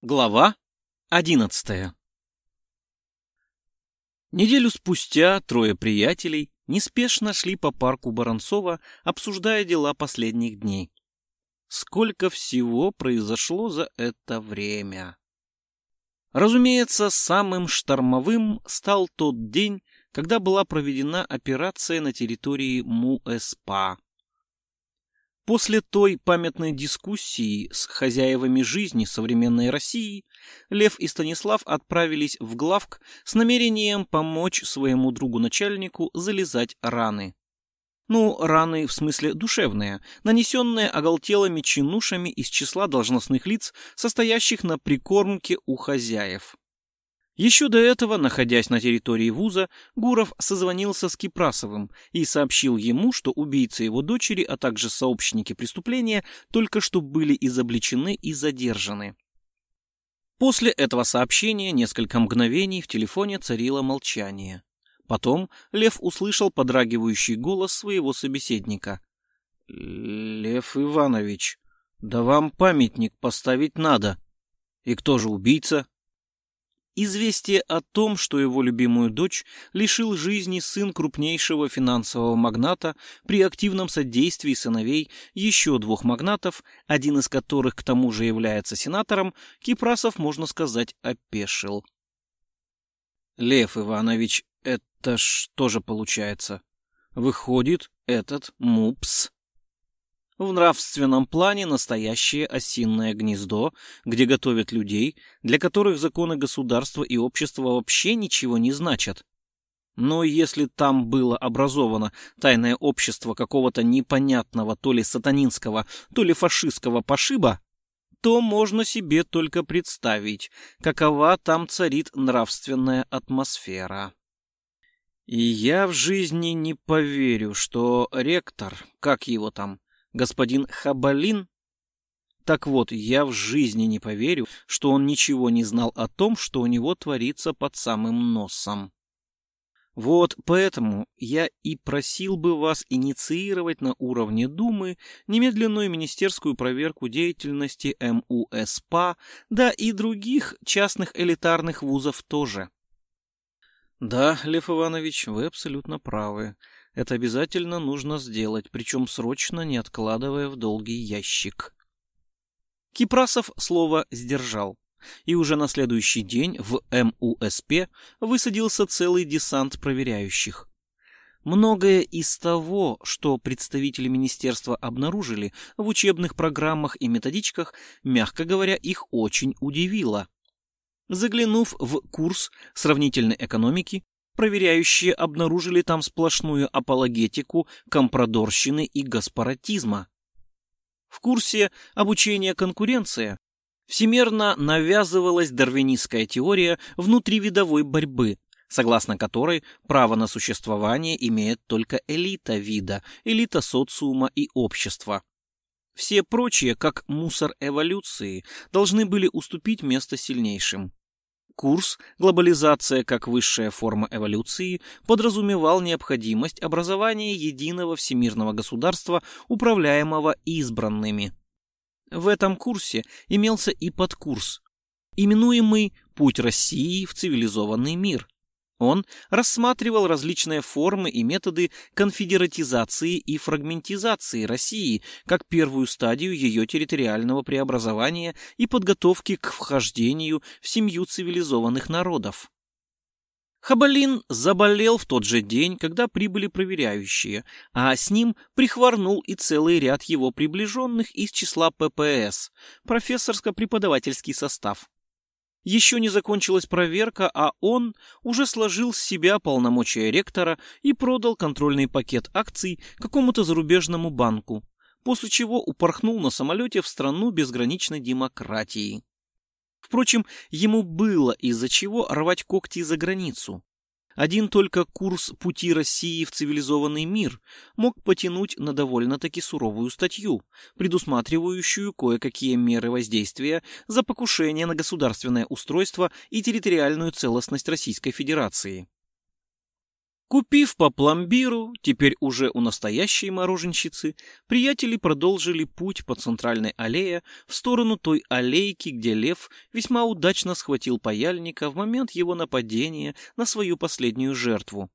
Глава одиннадцатая Неделю спустя трое приятелей неспешно шли по парку Баранцова, обсуждая дела последних дней. Сколько всего произошло за это время. Разумеется, самым штормовым стал тот день, когда была проведена операция на территории МУСПА. После той памятной дискуссии с хозяевами жизни современной России Лев и Станислав отправились в главк с намерением помочь своему другу-начальнику залезать раны. Ну, раны в смысле душевные, нанесенные оголтелыми чинушами из числа должностных лиц, состоящих на прикормке у хозяев. Еще до этого, находясь на территории вуза, Гуров созвонился с Кипрасовым и сообщил ему, что убийцы его дочери, а также сообщники преступления только что были изобличены и задержаны. После этого сообщения несколько мгновений в телефоне царило молчание. Потом Лев услышал подрагивающий голос своего собеседника. «Лев Иванович, да вам памятник поставить надо. И кто же убийца?» Известие о том, что его любимую дочь лишил жизни сын крупнейшего финансового магната при активном содействии сыновей еще двух магнатов, один из которых к тому же является сенатором, Кипрасов, можно сказать, опешил. Лев Иванович, это что же получается? Выходит, этот МУПС в нравственном плане настоящее осинное гнездо, где готовят людей, для которых законы государства и общества вообще ничего не значат. Но если там было образовано тайное общество какого-то непонятного то ли сатанинского, то ли фашистского пошиба, то можно себе только представить, какова там царит нравственная атмосфера. И я в жизни не поверю, что ректор, как его там, господин Хабалин? Так вот, я в жизни не поверю, что он ничего не знал о том, что у него творится под самым носом. Вот поэтому я и просил бы вас инициировать на уровне Думы немедленную министерскую проверку деятельности МУСПА, да и других частных элитарных вузов тоже. Да, Лев Иванович, вы абсолютно правы. Это обязательно нужно сделать, причем срочно, не откладывая в долгий ящик. Кипрасов слово сдержал. И уже на следующий день в МУСП высадился целый десант проверяющих. Многое из того, что представители министерства обнаружили в учебных программах и методичках, мягко говоря, их очень удивило. Заглянув в курс сравнительной экономики, проверяющие обнаружили там сплошную апологетику компродорщины и гаспаратизма. В курсе обучения конкуренция всемерно навязывалась дарвинистская теория внутривидовой борьбы, согласно которой право на существование имеет только элита вида, элита социума и общества. Все прочие, как мусор эволюции, должны были уступить место сильнейшим. Курс «Глобализация как высшая форма эволюции» подразумевал необходимость образования единого всемирного государства, управляемого избранными. В этом курсе имелся и подкурс, именуемый «Путь России в цивилизованный мир», он рассматривал различные формы и методы конфедератизации и фрагментизации России как первую стадию ее территориального преобразования и подготовки к вхождению в семью цивилизованных народов. Хабалин заболел в тот же день, когда прибыли проверяющие, а с ним прихворнул и целый ряд его приближенных из числа ППС, профессорско-преподавательский состав. Еще не закончилась проверка, а он уже сложил с себя полномочия ректора и продал контрольный пакет акций какому-то зарубежному банку, после чего упорхнул на самолете в страну безграничной демократии. Впрочем, ему было из-за чего рвать когти за границу. Один только курс пути России в цивилизованный мир мог потянуть на довольно-таки суровую статью, предусматривающую кое-какие меры воздействия за покушение на государственное устройство и территориальную целостность Российской Федерации. Купив по пломбиру, теперь уже у настоящей мороженщицы, приятели продолжили путь по центральной аллее в сторону той аллейки, где лев весьма удачно схватил паяльника в момент его нападения на свою последнюю жертву.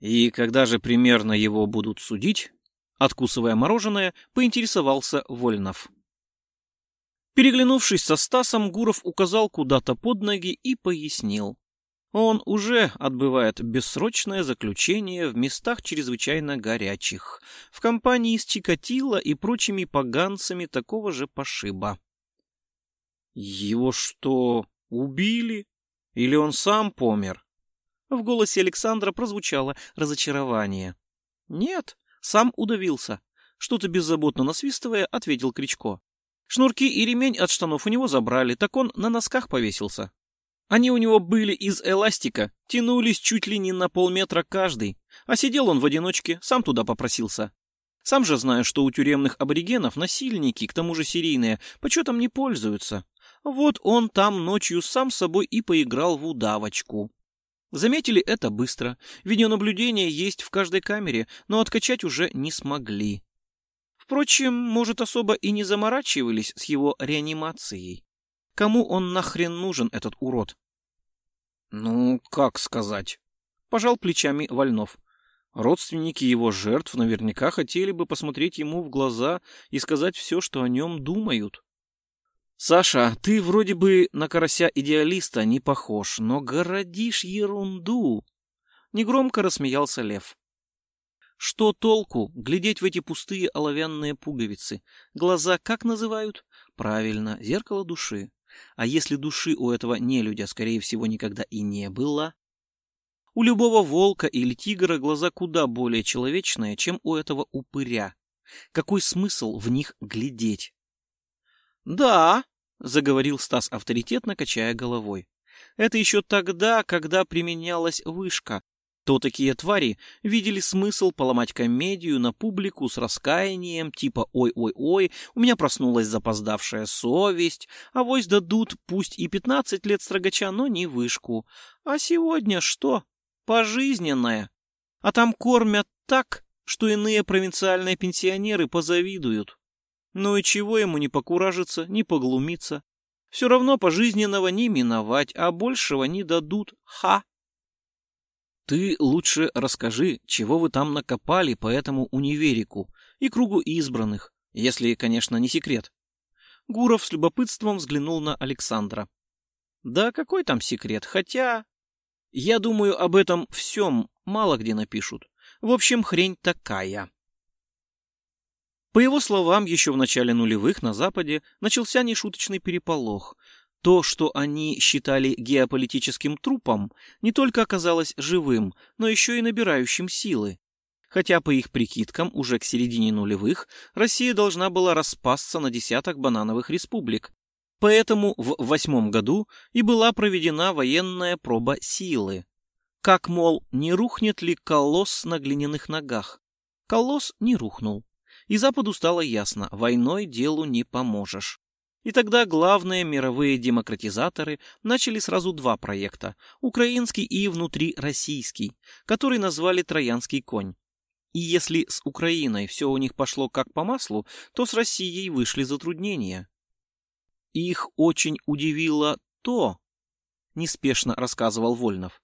И когда же примерно его будут судить, откусывая мороженое, поинтересовался Вольнов. Переглянувшись со Стасом, Гуров указал куда-то под ноги и пояснил. Он уже отбывает бессрочное заключение в местах чрезвычайно горячих, в компании с Чикатило и прочими поганцами такого же пошиба. Его что, убили? Или он сам помер? В голосе Александра прозвучало разочарование. Нет, сам удавился. Что-то беззаботно насвистывая, ответил Кричко. Шнурки и ремень от штанов у него забрали, так он на носках повесился. Они у него были из эластика, тянулись чуть ли не на полметра каждый, а сидел он в одиночке, сам туда попросился. Сам же знаю, что у тюремных аборигенов насильники, к тому же серийные, почетом не пользуются. Вот он там ночью сам собой и поиграл в удавочку. Заметили это быстро. Видеонаблюдение есть в каждой камере, но откачать уже не смогли. Впрочем, может, особо и не заморачивались с его реанимацией. Кому он нахрен нужен, этот урод? Ну, как сказать? Пожал плечами Вольнов. Родственники его жертв наверняка хотели бы посмотреть ему в глаза и сказать все, что о нем думают. Саша, ты вроде бы на карася-идеалиста не похож, но городишь ерунду. Негромко рассмеялся Лев. Что толку глядеть в эти пустые оловянные пуговицы? Глаза как называют? Правильно, зеркало души. А если души у этого нелюдя, скорее всего, никогда и не было? У любого волка или тигра глаза куда более человечные, чем у этого упыря. Какой смысл в них глядеть? «Да», — заговорил Стас авторитетно, качая головой. «Это еще тогда, когда применялась вышка, то такие твари видели смысл поломать комедию на публику с раскаянием, типа «Ой-ой-ой, у меня проснулась запоздавшая совесть, а вось дадут пусть и пятнадцать лет строгача, но не вышку. А сегодня что? Пожизненное. А там кормят так, что иные провинциальные пенсионеры позавидуют. Ну и чего ему не покуражиться, не поглумиться? Все равно пожизненного не миновать, а большего не дадут. Ха! Ты лучше расскажи, чего вы там накопали по этому универику и кругу избранных, если, конечно, не секрет. Гуров с любопытством взглянул на Александра. Да какой там секрет, хотя... Я думаю, об этом всем мало где напишут. В общем, хрень такая. По его словам, еще в начале нулевых на Западе начался нешуточный переполох, то, что они считали геополитическим трупом, не только оказалось живым, но еще и набирающим силы. Хотя, по их прикидкам, уже к середине нулевых Россия должна была распасться на десяток банановых республик. Поэтому в восьмом году и была проведена военная проба силы. Как, мол, не рухнет ли колосс на глиняных ногах? Колосс не рухнул. И Западу стало ясно, войной делу не поможешь. И тогда главные мировые демократизаторы начали сразу два проекта – украинский и внутрироссийский, который назвали «Троянский конь». И если с Украиной все у них пошло как по маслу, то с Россией вышли затруднения. Их очень удивило то, неспешно рассказывал Вольнов,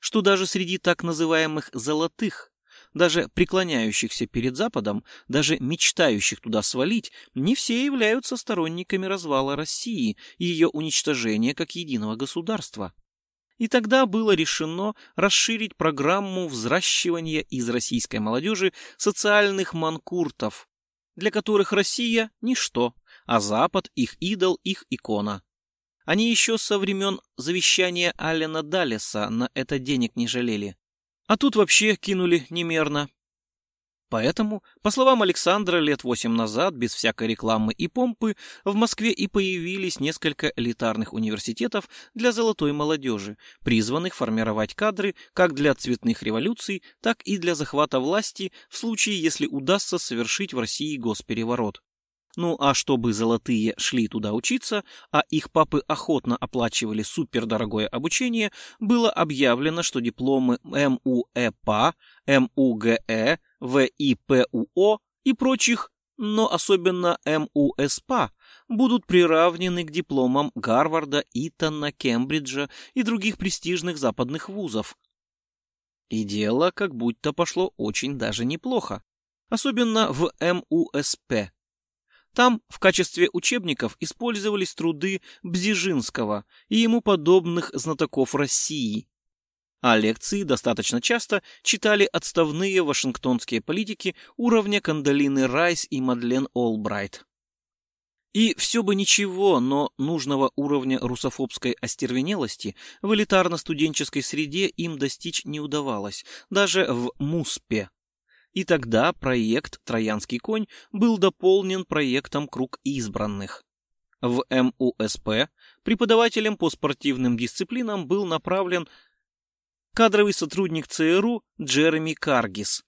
что даже среди так называемых «золотых» даже преклоняющихся перед Западом, даже мечтающих туда свалить, не все являются сторонниками развала России и ее уничтожения как единого государства. И тогда было решено расширить программу взращивания из российской молодежи социальных манкуртов, для которых Россия – ничто, а Запад – их идол, их икона. Они еще со времен завещания Аллена Даллеса на это денег не жалели. А тут вообще кинули немерно. Поэтому, по словам Александра, лет восемь назад, без всякой рекламы и помпы, в Москве и появились несколько элитарных университетов для золотой молодежи, призванных формировать кадры как для цветных революций, так и для захвата власти в случае, если удастся совершить в России госпереворот. Ну а чтобы золотые шли туда учиться, а их папы охотно оплачивали супердорогое обучение, было объявлено, что дипломы МУЭПА, МУГЭ, ВИПУО и прочих, но особенно МУСПА, будут приравнены к дипломам Гарварда, Итона, Кембриджа и других престижных западных вузов. И дело как будто пошло очень даже неплохо, особенно в МУСП. Там в качестве учебников использовались труды Бзижинского и ему подобных знатоков России. А лекции достаточно часто читали отставные вашингтонские политики уровня Кандалины Райс и Мадлен Олбрайт. И все бы ничего, но нужного уровня русофобской остервенелости в элитарно-студенческой среде им достичь не удавалось, даже в МУСПе. И тогда проект «Троянский конь» был дополнен проектом «Круг избранных». В МУСП преподавателем по спортивным дисциплинам был направлен кадровый сотрудник ЦРУ Джереми Каргис.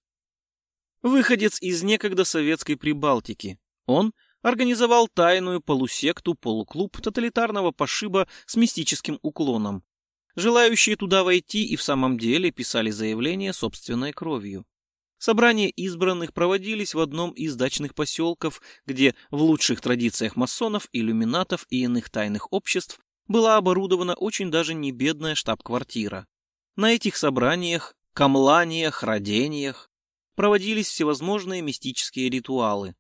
Выходец из некогда советской Прибалтики. Он организовал тайную полусекту-полуклуб тоталитарного пошиба с мистическим уклоном. Желающие туда войти и в самом деле писали заявление собственной кровью. Собрания избранных проводились в одном из дачных поселков, где в лучших традициях масонов, иллюминатов и иных тайных обществ была оборудована очень даже не бедная штаб-квартира. На этих собраниях, камланиях, родениях проводились всевозможные мистические ритуалы.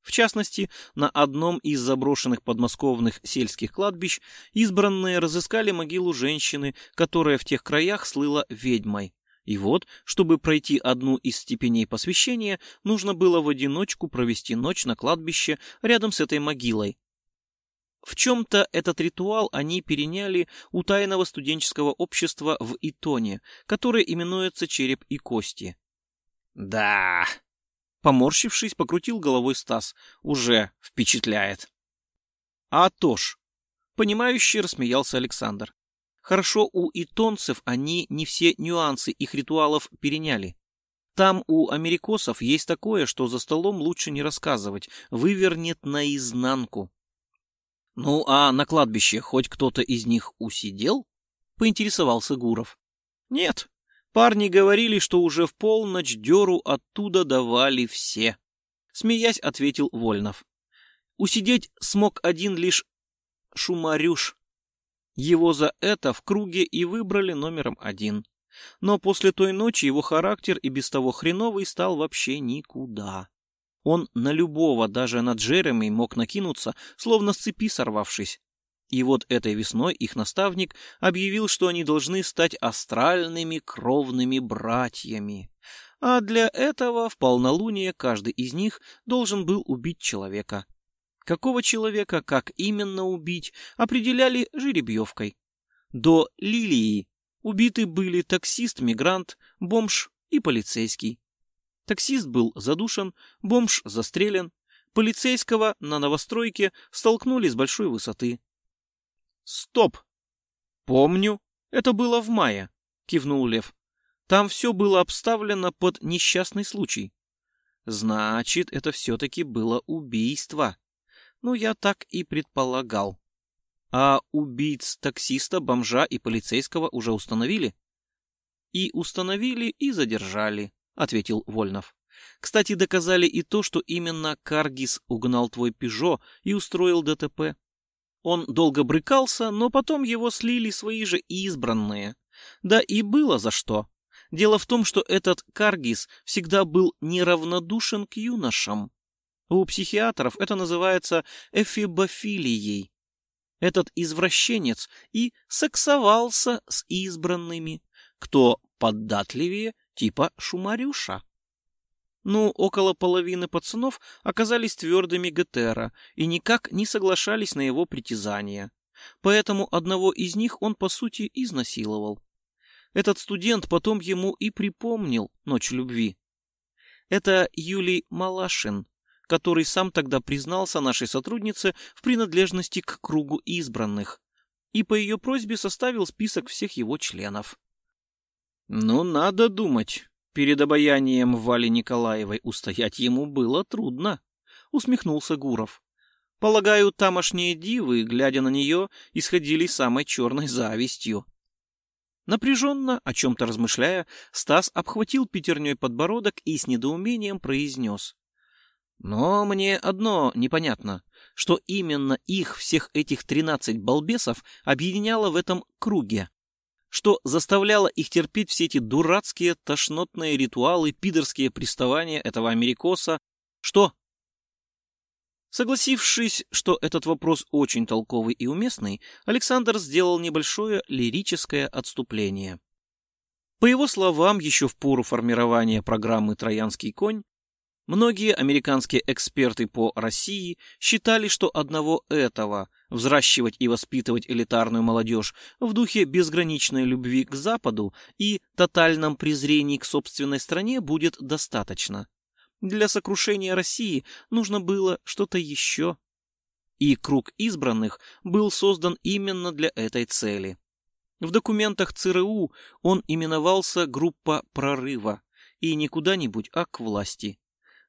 В частности, на одном из заброшенных подмосковных сельских кладбищ избранные разыскали могилу женщины, которая в тех краях слыла ведьмой. И вот, чтобы пройти одну из степеней посвящения, нужно было в одиночку провести ночь на кладбище рядом с этой могилой. В чем-то этот ритуал они переняли у тайного студенческого общества в Итоне, которое именуется «Череп и кости». «Да...» Поморщившись, покрутил головой Стас. «Уже впечатляет». «А то ж!» Понимающе рассмеялся Александр. Хорошо, у итонцев они не все нюансы их ритуалов переняли. Там у америкосов есть такое, что за столом лучше не рассказывать, вывернет наизнанку. Ну, а на кладбище хоть кто-то из них усидел? Поинтересовался Гуров. Нет, парни говорили, что уже в полночь дёру оттуда давали все. Смеясь, ответил Вольнов. Усидеть смог один лишь Шумарюш. Его за это в круге и выбрали номером один. Но после той ночи его характер и без того хреновый стал вообще никуда. Он на любого, даже на Джереми, мог накинуться, словно с цепи сорвавшись. И вот этой весной их наставник объявил, что они должны стать астральными кровными братьями. А для этого в полнолуние каждый из них должен был убить человека. Какого человека, как именно убить, определяли жеребьевкой. До Лилии убиты были таксист, мигрант, бомж и полицейский. Таксист был задушен, бомж застрелен, полицейского на новостройке столкнули с большой высоты. «Стоп! Помню, это было в мае», — кивнул Лев. «Там все было обставлено под несчастный случай». «Значит, это все-таки было убийство». Ну, я так и предполагал. А убийц таксиста, бомжа и полицейского уже установили? И установили, и задержали, ответил Вольнов. Кстати, доказали и то, что именно Каргис угнал твой Пежо и устроил ДТП. Он долго брыкался, но потом его слили свои же избранные. Да и было за что. Дело в том, что этот Каргис всегда был неравнодушен к юношам. У психиатров это называется эфибофилией. Этот извращенец и сексовался с избранными, кто поддатливее, типа Шумарюша. Ну, около половины пацанов оказались твердыми Гетера и никак не соглашались на его притязания. Поэтому одного из них он, по сути, изнасиловал. Этот студент потом ему и припомнил ночь любви. Это Юлий Малашин, который сам тогда признался нашей сотруднице в принадлежности к кругу избранных и по ее просьбе составил список всех его членов. «Ну, надо думать, перед обаянием Вали Николаевой устоять ему было трудно», — усмехнулся Гуров. Полагаю, тамошние дивы, глядя на нее, исходили самой черной завистью. Напряженно, о чем-то размышляя, Стас обхватил пятерней подбородок и с недоумением произнес. Но мне одно непонятно, что именно их, всех этих тринадцать балбесов, объединяло в этом круге. Что заставляло их терпеть все эти дурацкие тошнотные ритуалы, пидорские приставания этого америкоса. Что? Согласившись, что этот вопрос очень толковый и уместный, Александр сделал небольшое лирическое отступление. По его словам, еще в пору формирования программы «Троянский конь» многие американские эксперты по России считали, что одного этого – взращивать и воспитывать элитарную молодежь в духе безграничной любви к Западу и тотальном презрении к собственной стране будет достаточно. Для сокрушения России нужно было что-то еще. И круг избранных был создан именно для этой цели. В документах ЦРУ он именовался «Группа прорыва» и не куда-нибудь, а к власти.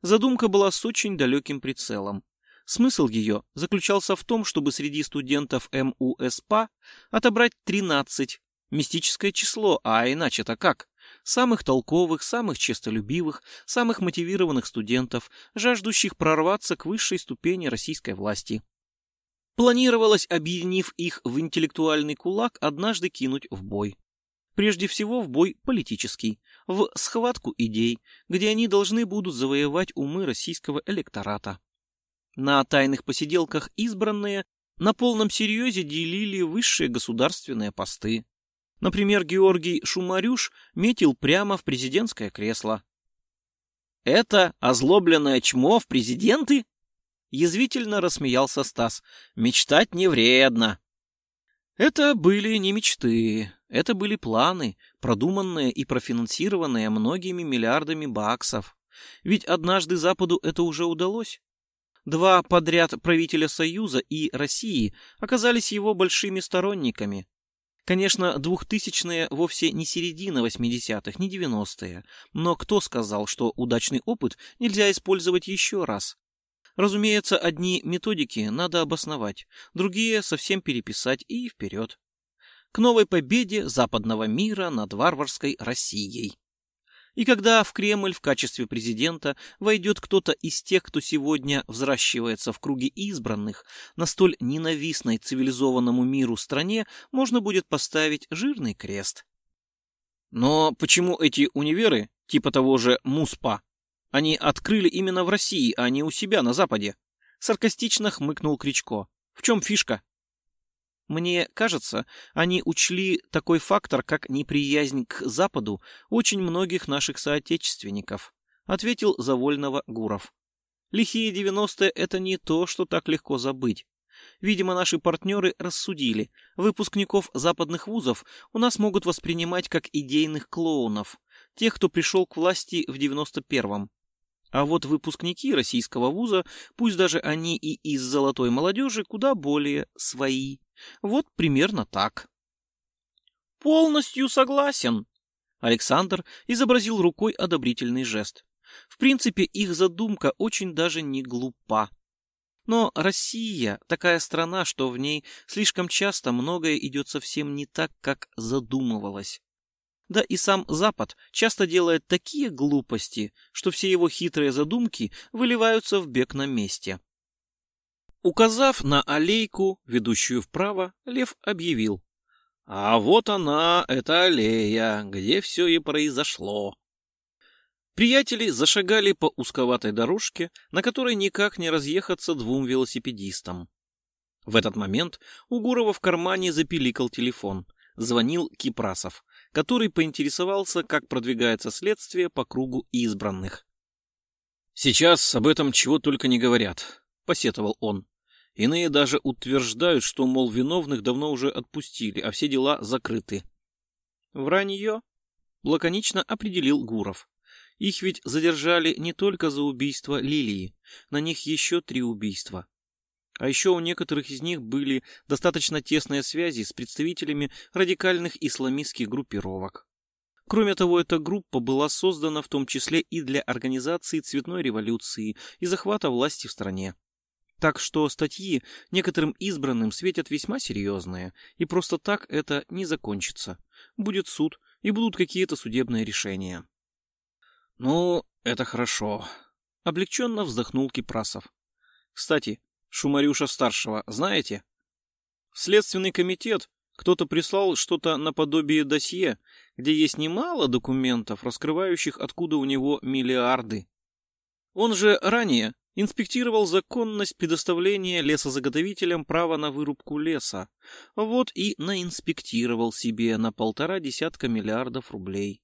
Задумка была с очень далеким прицелом. Смысл ее заключался в том, чтобы среди студентов МУСПА отобрать 13, мистическое число, а иначе-то как? самых толковых, самых честолюбивых, самых мотивированных студентов, жаждущих прорваться к высшей ступени российской власти. Планировалось, объединив их в интеллектуальный кулак, однажды кинуть в бой. Прежде всего в бой политический, в схватку идей, где они должны будут завоевать умы российского электората. На тайных посиделках избранные на полном серьезе делили высшие государственные посты. Например, Георгий Шумарюш метил прямо в президентское кресло. «Это озлобленное чмо в президенты?» Язвительно рассмеялся Стас. «Мечтать не вредно». Это были не мечты, это были планы, продуманные и профинансированные многими миллиардами баксов. Ведь однажды Западу это уже удалось. Два подряд правителя Союза и России оказались его большими сторонниками. Конечно, двухтысячные вовсе не середина 80-х, не 90-е, но кто сказал, что удачный опыт нельзя использовать еще раз? Разумеется, одни методики надо обосновать, другие совсем переписать и вперед. К новой победе западного мира над варварской Россией. И когда в Кремль в качестве президента войдет кто-то из тех, кто сегодня взращивается в круге избранных, на столь ненавистной цивилизованному миру стране можно будет поставить жирный крест. Но почему эти универы, типа того же МУСПА, они открыли именно в России, а не у себя на Западе? Саркастично хмыкнул Кричко. В чем фишка? Мне кажется, они учли такой фактор, как неприязнь к Западу очень многих наших соотечественников, ответил Завольного Гуров. Лихие 90-е — это не то, что так легко забыть. Видимо, наши партнеры рассудили, выпускников западных вузов у нас могут воспринимать как идейных клоунов, тех, кто пришел к власти в 91-м. А вот выпускники российского вуза, пусть даже они и из золотой молодежи, куда более свои. Вот примерно так. Полностью согласен. Александр изобразил рукой одобрительный жест. В принципе, их задумка очень даже не глупа. Но Россия такая страна, что в ней слишком часто многое идет совсем не так, как задумывалось. Да и сам Запад часто делает такие глупости, что все его хитрые задумки выливаются в бег на месте. Указав на аллейку, ведущую вправо, Лев объявил. А вот она, эта аллея, где все и произошло. Приятели зашагали по узковатой дорожке, на которой никак не разъехаться двум велосипедистам. В этот момент у Гурова в кармане запиликал телефон. Звонил Кипрасов, который поинтересовался, как продвигается следствие по кругу избранных. «Сейчас об этом чего только не говорят», — посетовал он. Иные даже утверждают, что, мол, виновных давно уже отпустили, а все дела закрыты. Вранье, лаконично определил Гуров. Их ведь задержали не только за убийство Лилии, на них еще три убийства. А еще у некоторых из них были достаточно тесные связи с представителями радикальных исламистских группировок. Кроме того, эта группа была создана в том числе и для организации цветной революции и захвата власти в стране. Так что статьи некоторым избранным светят весьма серьезные, и просто так это не закончится. Будет суд, и будут какие-то судебные решения. Ну, это хорошо. Облегченно вздохнул Кипрасов. Кстати, Шумарюша-старшего знаете? Следственный комитет кто-то прислал что-то наподобие досье, где есть немало документов, раскрывающих, откуда у него миллиарды. Он же ранее инспектировал законность предоставления лесозаготовителям права на вырубку леса. Вот и наинспектировал себе на полтора десятка миллиардов рублей.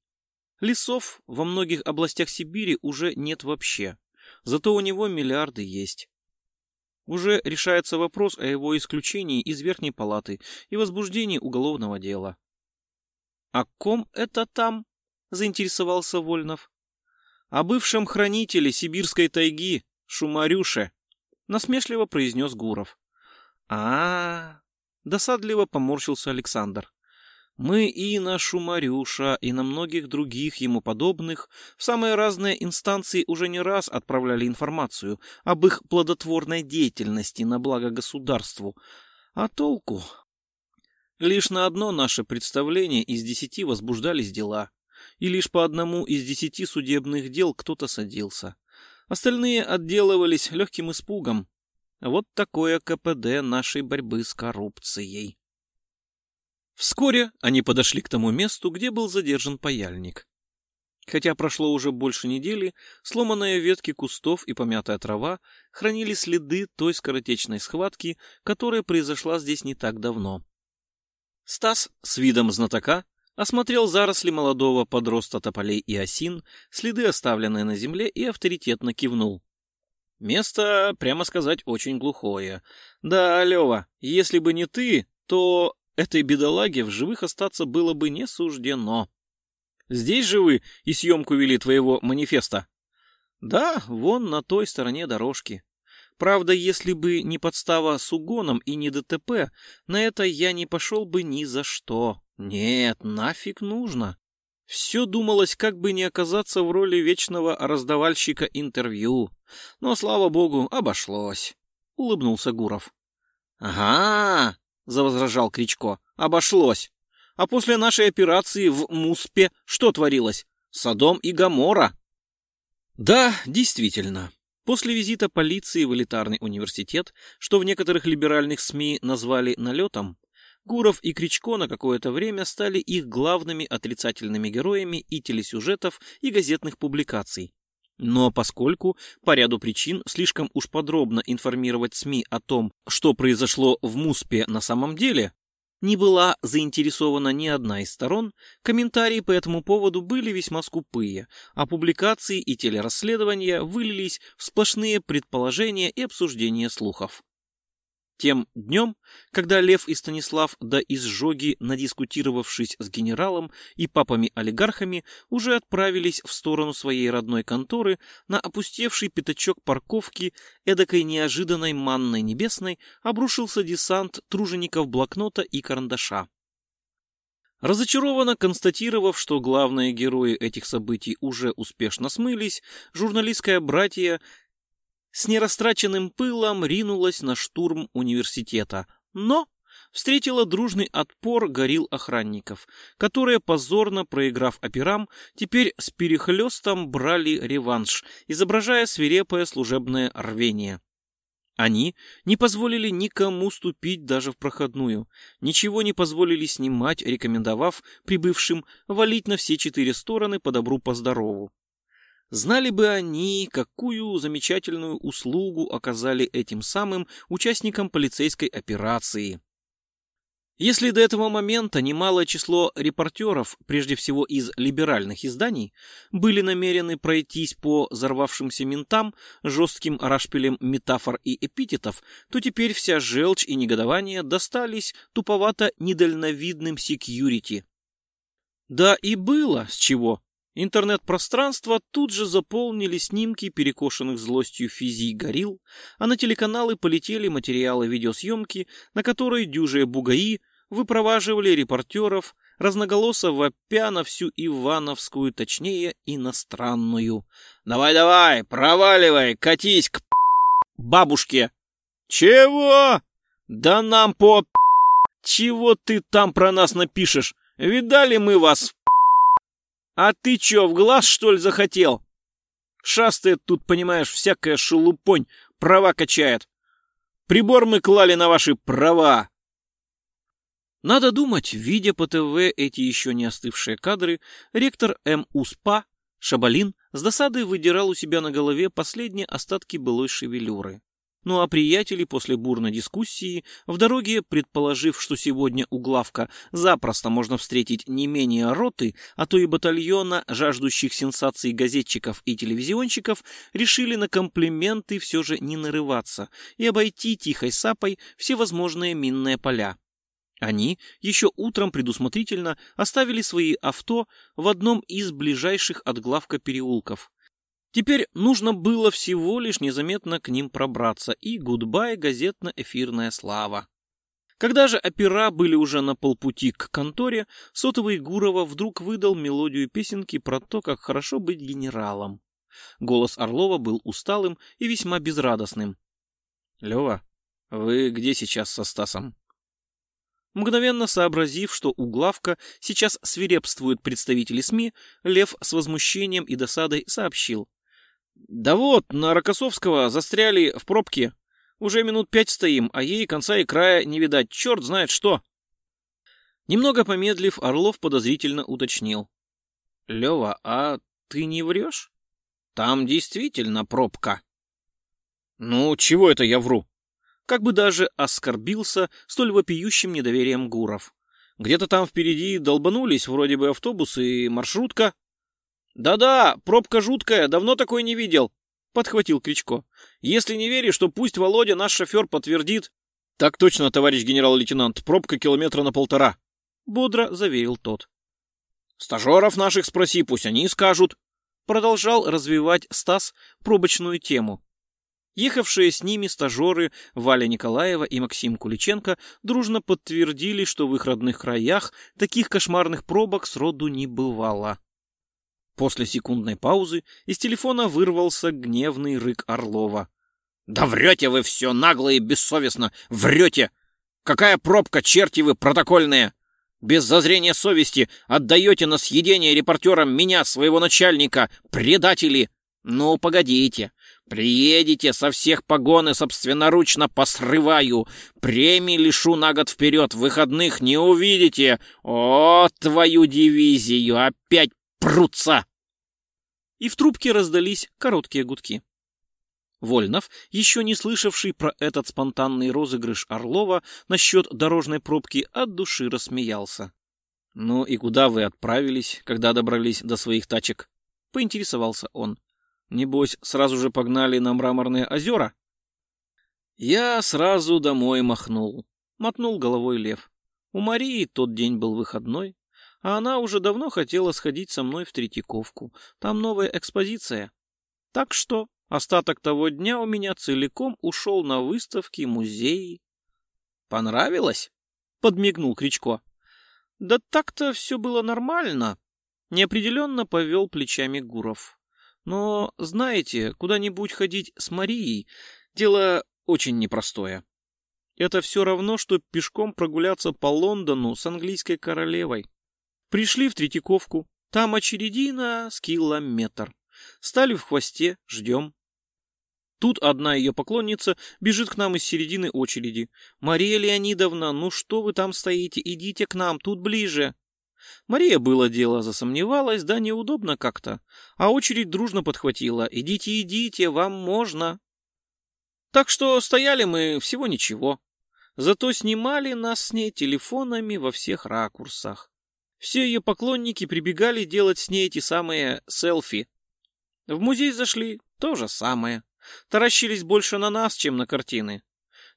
Лесов во многих областях Сибири уже нет вообще, зато у него миллиарды есть. Уже решается вопрос о его исключении из Верхней Палаты и возбуждении уголовного дела. — О ком это там? — заинтересовался Вольнов. — О бывшем хранителе сибирской тайги, Шумарюше, — насмешливо произнес Гуров. а, -а, -а досадливо поморщился Александр. Мы и на Шумарюша, и на многих других ему подобных в самые разные инстанции уже не раз отправляли информацию об их плодотворной деятельности на благо государству. А толку? Лишь на одно наше представление из десяти возбуждались дела, и лишь по одному из десяти судебных дел кто-то садился. Остальные отделывались легким испугом. Вот такое КПД нашей борьбы с коррупцией. Вскоре они подошли к тому месту, где был задержан паяльник. Хотя прошло уже больше недели, сломанные ветки кустов и помятая трава хранили следы той скоротечной схватки, которая произошла здесь не так давно. Стас с видом знатока осмотрел заросли молодого подроста тополей и осин, следы, оставленные на земле, и авторитетно кивнул. Место, прямо сказать, очень глухое. Да, Лева, если бы не ты, то Этой бедолаге в живых остаться было бы не суждено. Здесь же вы и съемку вели твоего манифеста? Да, вон на той стороне дорожки. Правда, если бы не подстава с угоном и не ДТП, на это я не пошел бы ни за что. Нет, нафиг нужно. Все думалось, как бы не оказаться в роли вечного раздавальщика интервью. Но, слава богу, обошлось. Улыбнулся Гуров. — Ага, — завозражал Кричко. «Обошлось. А после нашей операции в Муспе что творилось? Содом и Гамора». Да, действительно. После визита полиции в элитарный университет, что в некоторых либеральных СМИ назвали налетом, Гуров и Кричко на какое-то время стали их главными отрицательными героями и телесюжетов, и газетных публикаций. Но поскольку по ряду причин слишком уж подробно информировать СМИ о том, что произошло в Муспе на самом деле, не была заинтересована ни одна из сторон, комментарии по этому поводу были весьма скупые, а публикации и телерасследования вылились в сплошные предположения и обсуждения слухов. Тем днем, когда Лев и Станислав до изжоги, надискутировавшись с генералом и папами-олигархами, уже отправились в сторону своей родной конторы на опустевший пятачок парковки эдакой неожиданной манной небесной обрушился десант тружеников блокнота и карандаша. Разочарованно констатировав, что главные герои этих событий уже успешно смылись, журналистское братья с нерастраченным пылом ринулась на штурм университета, но встретила дружный отпор горил охранников, которые, позорно проиграв операм, теперь с перехлестом брали реванш, изображая свирепое служебное рвение. Они не позволили никому ступить даже в проходную, ничего не позволили снимать, рекомендовав прибывшим валить на все четыре стороны по добру по здорову. Знали бы они, какую замечательную услугу оказали этим самым участникам полицейской операции. Если до этого момента немалое число репортеров, прежде всего из либеральных изданий, были намерены пройтись по взорвавшимся ментам жестким рашпилем метафор и эпитетов, то теперь вся желчь и негодование достались туповато недальновидным секьюрити. Да и было с чего Интернет-пространство тут же заполнили снимки перекошенных злостью физий горил, а на телеканалы полетели материалы видеосъемки, на которые дюжие бугаи выпроваживали репортеров, разноголосо вопя на всю Ивановскую, точнее, иностранную. «Давай-давай, проваливай, катись к бабушке!» Чего? Да нам по... Чего ты там про нас напишешь? Видали мы вас А ты чё, в глаз, что ли, захотел? Шастает тут, понимаешь, всякая шелупонь, права качает. Прибор мы клали на ваши права. Надо думать, видя по ТВ эти еще не остывшие кадры, ректор МУ СПА Шабалин с досадой выдирал у себя на голове последние остатки былой шевелюры. Ну а приятели после бурной дискуссии, в дороге, предположив, что сегодня у главка запросто можно встретить не менее роты, а то и батальона жаждущих сенсаций газетчиков и телевизионщиков, решили на комплименты все же не нарываться и обойти тихой сапой всевозможные минные поля. Они еще утром предусмотрительно оставили свои авто в одном из ближайших от главка переулков. Теперь нужно было всего лишь незаметно к ним пробраться, и гудбай газетно-эфирная слава. Когда же опера были уже на полпути к конторе, сотовый Гурова вдруг выдал мелодию песенки про то, как хорошо быть генералом. Голос Орлова был усталым и весьма безрадостным. — Лева, вы где сейчас со Стасом? Мгновенно сообразив, что у главка сейчас свирепствуют представители СМИ, Лев с возмущением и досадой сообщил. «Да вот, на Рокоссовского застряли в пробке. Уже минут пять стоим, а ей конца и края не видать. Черт знает что!» Немного помедлив, Орлов подозрительно уточнил. «Лева, а ты не врешь? Там действительно пробка». «Ну, чего это я вру?» как бы даже оскорбился столь вопиющим недоверием Гуров. Где-то там впереди долбанулись вроде бы автобус и маршрутка. «Да-да, пробка жуткая, давно такой не видел», — подхватил Кричко. «Если не веришь, то пусть Володя, наш шофер, подтвердит». «Так точно, товарищ генерал-лейтенант, пробка километра на полтора», — бодро заверил тот. «Стажеров наших спроси, пусть они скажут», — продолжал развивать Стас пробочную тему. Ехавшие с ними стажеры Валя Николаева и Максим Куличенко дружно подтвердили, что в их родных краях таких кошмарных пробок сроду не бывало. После секундной паузы из телефона вырвался гневный рык Орлова. «Да врете вы все нагло и бессовестно! Врете! Какая пробка, черти вы протокольные! Без зазрения совести отдаете на съедение репортерам меня, своего начальника, предатели! Ну, погодите, Приедете, со всех погоны собственноручно посрываю. Премии лишу на год вперед, выходных не увидите. О, твою дивизию, опять прутся!» И в трубке раздались короткие гудки. Вольнов, еще не слышавший про этот спонтанный розыгрыш Орлова насчет дорожной пробки, от души рассмеялся. «Ну и куда вы отправились, когда добрались до своих тачек?» — поинтересовался он. Небось, сразу же погнали на мраморные озера? Я сразу домой махнул. Мотнул головой лев. У Марии тот день был выходной, а она уже давно хотела сходить со мной в Третьяковку. Там новая экспозиция. Так что остаток того дня у меня целиком ушел на выставки, музеи. Понравилось? Подмигнул Кричко. Да так-то все было нормально. Неопределенно повел плечами Гуров. Но, знаете, куда-нибудь ходить с Марией — дело очень непростое. Это все равно, что пешком прогуляться по Лондону с английской королевой. Пришли в Третьяковку, там очередина с километр. Стали в хвосте, ждем. Тут одна ее поклонница бежит к нам из середины очереди. «Мария Леонидовна, ну что вы там стоите? Идите к нам, тут ближе!» Мария было дело засомневалась, да неудобно как-то. А очередь дружно подхватила. «Идите, идите, вам можно». Так что стояли мы всего ничего. Зато снимали нас с ней телефонами во всех ракурсах. Все ее поклонники прибегали делать с ней эти самые селфи. В музей зашли, то же самое. Таращились больше на нас, чем на картины.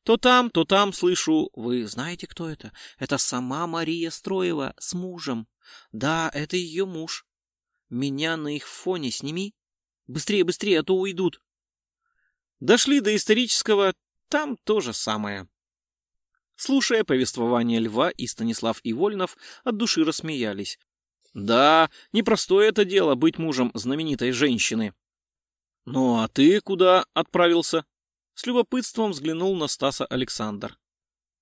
То там, то там слышу, вы знаете, кто это? Это сама Мария Строева с мужем. Да, это ее муж. Меня на их фоне сними. Быстрее, быстрее, а то уйдут. Дошли до исторического, там то же самое. Слушая повествование Льва и Станислав Ивольнов, от души рассмеялись. Да, непростое это дело быть мужем знаменитой женщины. Ну а ты куда отправился? С любопытством взглянул на Стаса Александр.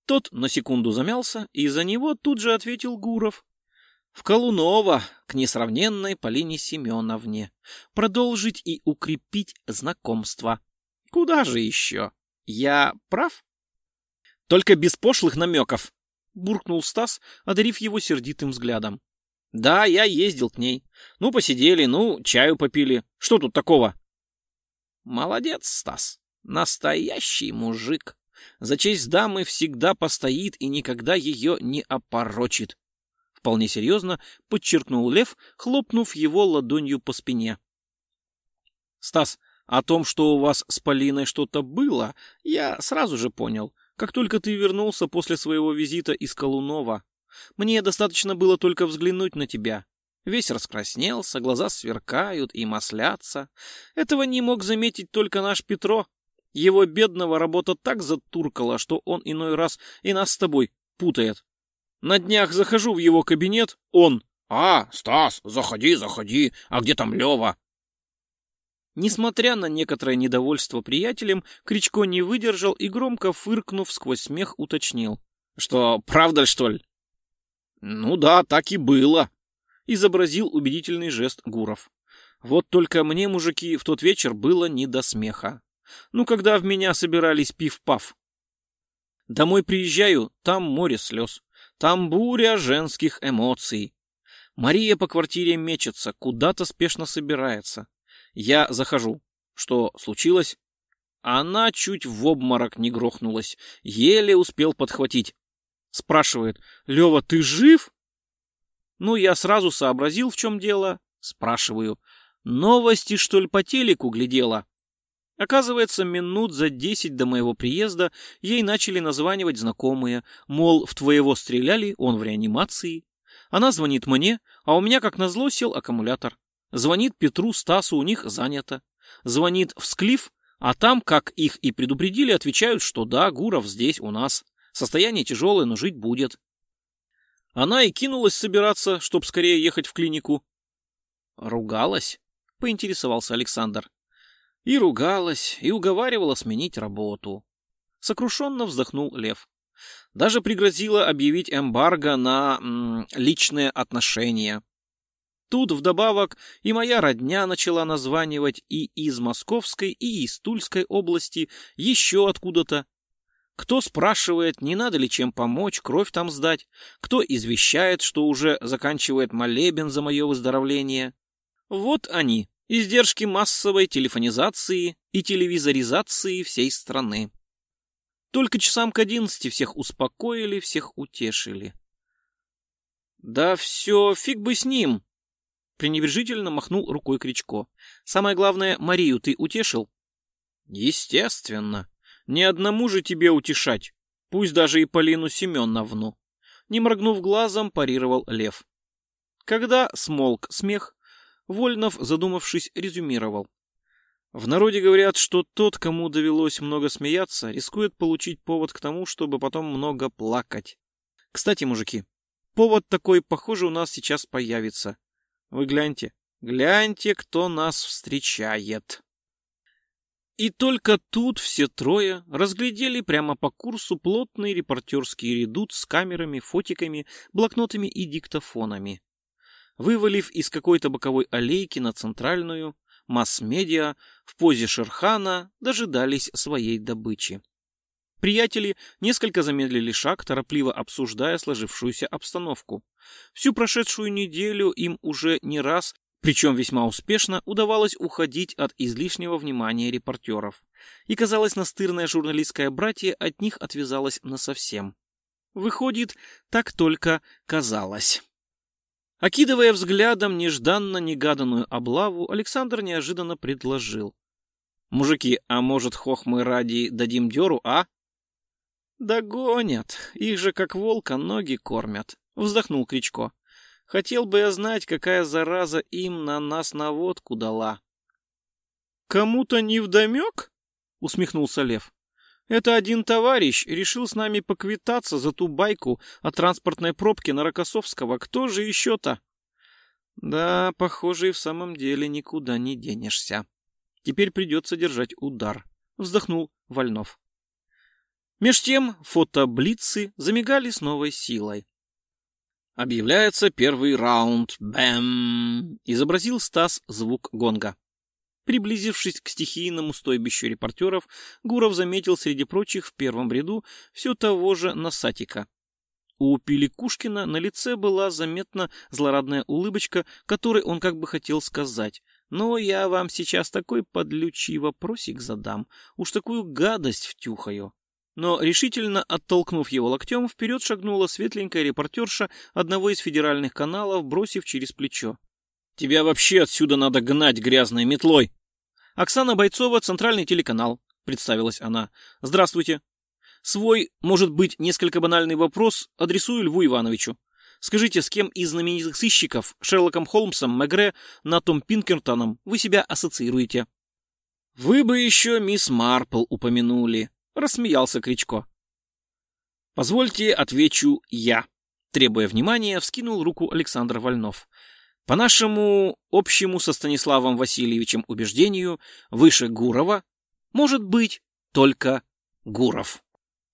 Тот на секунду замялся, и за него тут же ответил Гуров. В Колунова, к несравненной Полине Семеновне. Продолжить и укрепить знакомство. Куда же еще? Я прав? Только без пошлых намеков, буркнул Стас, одарив его сердитым взглядом. Да, я ездил к ней. Ну, посидели, ну, чаю попили. Что тут такого? Молодец, Стас. Настоящий мужик. За честь дамы всегда постоит и никогда ее не опорочит. Вполне серьезно подчеркнул Лев, хлопнув его ладонью по спине. Стас, о том, что у вас с Полиной что-то было, я сразу же понял, как только ты вернулся после своего визита из Колунова. Мне достаточно было только взглянуть на тебя. Весь раскраснелся, глаза сверкают и маслятся. Этого не мог заметить только наш Петро. Его бедного работа так затуркала, что он иной раз и нас с тобой путает. На днях захожу в его кабинет, он... «А, Стас, заходи, заходи, а где там Лева?» Несмотря на некоторое недовольство приятелем, Кричко не выдержал и, громко фыркнув сквозь смех, уточнил. «Что, правда, что ли?» «Ну да, так и было», — изобразил убедительный жест Гуров. «Вот только мне, мужики, в тот вечер было не до смеха. Ну, когда в меня собирались пив-пав. Домой приезжаю, там море слез, там буря женских эмоций. Мария по квартире мечется, куда-то спешно собирается. Я захожу. Что случилось? Она чуть в обморок не грохнулась, еле успел подхватить. Спрашивает, Лева, ты жив? Ну, я сразу сообразил, в чем дело. Спрашиваю, новости, что ли, по телеку глядела? Оказывается, минут за десять до моего приезда ей начали названивать знакомые, мол, в твоего стреляли, он в реанимации. Она звонит мне, а у меня, как назло, сел аккумулятор. Звонит Петру, Стасу, у них занято. Звонит в Склиф, а там, как их и предупредили, отвечают, что да, Гуров здесь у нас. Состояние тяжелое, но жить будет. Она и кинулась собираться, чтоб скорее ехать в клинику. Ругалась? Поинтересовался Александр. И ругалась, и уговаривала сменить работу. Сокрушенно вздохнул Лев. Даже пригрозила объявить эмбарго на м, личные отношения. Тут вдобавок и моя родня начала названивать и из Московской, и из Тульской области, еще откуда-то. Кто спрашивает, не надо ли чем помочь, кровь там сдать, кто извещает, что уже заканчивает молебен за мое выздоровление. Вот они, издержки массовой телефонизации и телевизоризации всей страны. Только часам к одиннадцати всех успокоили, всех утешили. Да все, фиг бы с ним, пренебрежительно махнул рукой Кричко. «Самое главное, Марию ты утешил?» «Естественно. Ни одному же тебе утешать, пусть даже и Полину Семеновну». Не моргнув глазом, парировал Лев. Когда смолк смех, Вольнов, задумавшись, резюмировал. В народе говорят, что тот, кому довелось много смеяться, рискует получить повод к тому, чтобы потом много плакать. Кстати, мужики, повод такой, похоже, у нас сейчас появится. Вы гляньте, гляньте, кто нас встречает. И только тут все трое разглядели прямо по курсу плотный репортерский редут с камерами, фотиками, блокнотами и диктофонами. Вывалив из какой-то боковой аллейки на центральную, масс-медиа в позе Шерхана дожидались своей добычи. Приятели несколько замедлили шаг, торопливо обсуждая сложившуюся обстановку. Всю прошедшую неделю им уже не раз, причем весьма успешно, удавалось уходить от излишнего внимания репортеров. И, казалось, настырное журналистское братье от них отвязалось насовсем. Выходит, так только казалось. Окидывая взглядом нежданно-негаданную облаву, Александр неожиданно предложил. «Мужики, а может, хохмы ради дадим дёру, а?» «Догонят. Их же как волка ноги кормят», — вздохнул Кричко. «Хотел бы я знать, какая зараза им на нас наводку дала». «Кому-то невдомек?» — усмехнулся Лев. «Это один товарищ решил с нами поквитаться за ту байку о транспортной пробке на Рокоссовского. Кто же еще-то?» «Да, похоже, и в самом деле никуда не денешься. Теперь придется держать удар», — вздохнул Вольнов. Меж тем фотоблицы замигали с новой силой. Объявляется первый раунд. Бэм! Изобразил Стас звук гонга. Приблизившись к стихийному стойбищу репортеров, Гуров заметил среди прочих в первом ряду все того же Насатика. У Пиликушкина на лице была заметна злорадная улыбочка, которой он как бы хотел сказать. «Но я вам сейчас такой подлючий вопросик задам, уж такую гадость втюхаю». Но решительно оттолкнув его локтем, вперед шагнула светленькая репортерша одного из федеральных каналов, бросив через плечо. «Тебя вообще отсюда надо гнать грязной метлой!» «Оксана Бойцова, Центральный телеканал», — представилась она. «Здравствуйте. Свой, может быть, несколько банальный вопрос адресую Льву Ивановичу. Скажите, с кем из знаменитых сыщиков, Шерлоком Холмсом, Мегре, Натом Пинкертоном, вы себя ассоциируете?» «Вы бы еще мисс Марпл упомянули», — рассмеялся Кричко. «Позвольте, отвечу я», — требуя внимания, вскинул руку Александр Вольнов. «По нашему общему со Станиславом Васильевичем убеждению, выше Гурова может быть только Гуров».